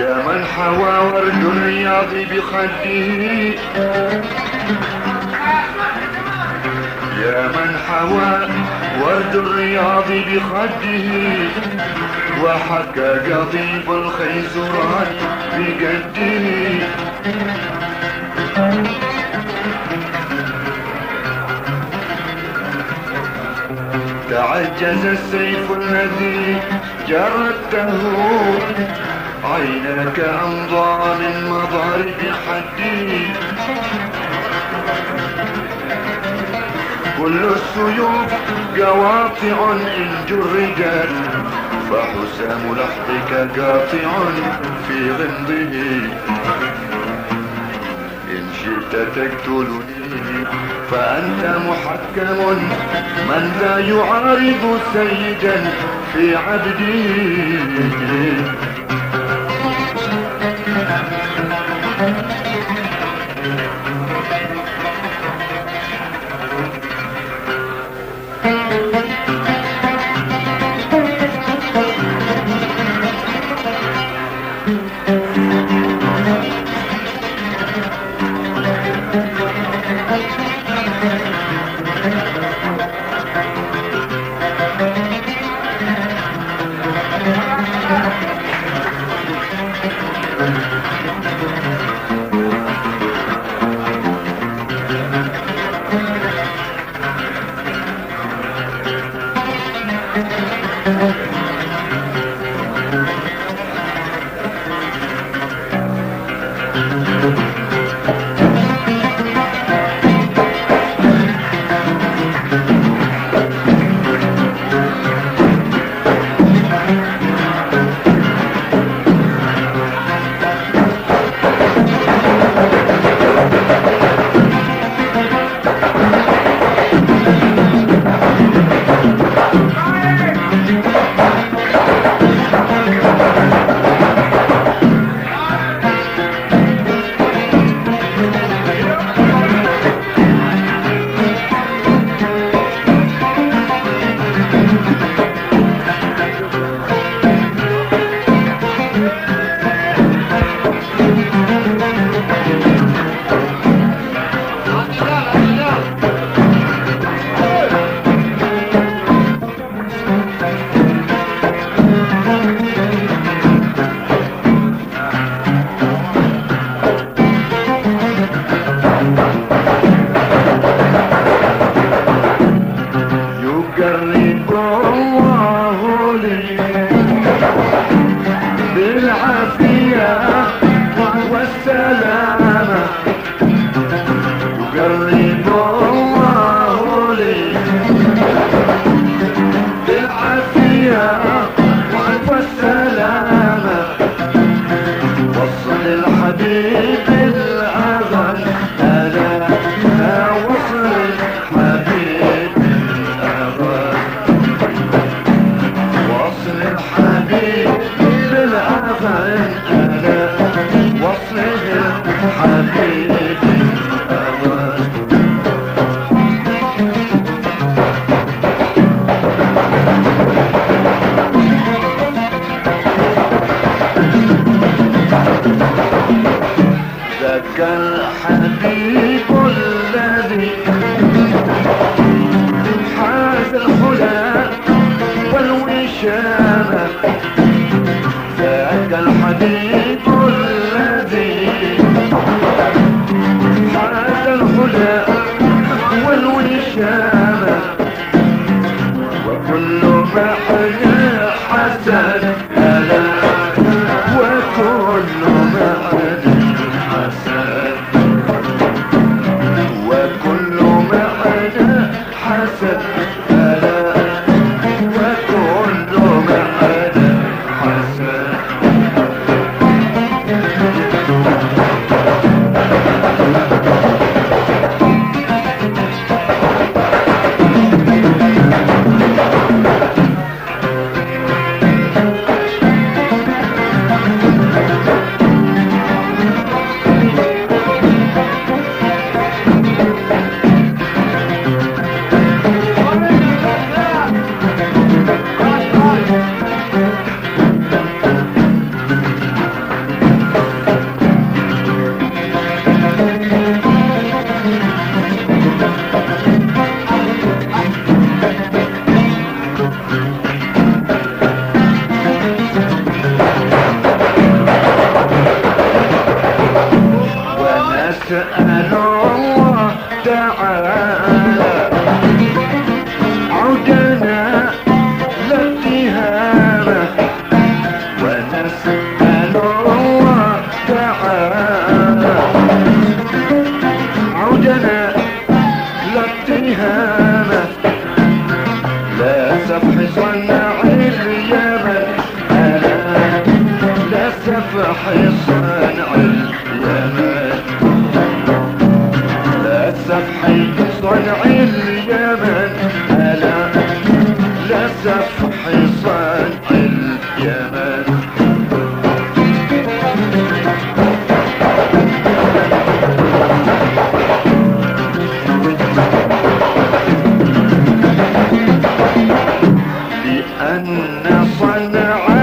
يا من حوى ورد الرياض بخده. يا من حوى ورد الرياض بخده. وحكى قضيب الخيزران بقده تعجز السيف الذي جردته عيناك أمضى من مضارب حدي كل السيوف قواطع إن جردت. فحسام لحظك قاطع في غمضه. إن شئت تقتلني فأنت محكم من لا يعارض سيدا في عبده والوشامة وكل حلا حسن ألا وكل حلا حسن وكل حلا حسن. للأسف حصلنا اليمن أنا للأسف حصلنا اليمن للأسف حصلنا اليمن أنا للأسف أن صنعاء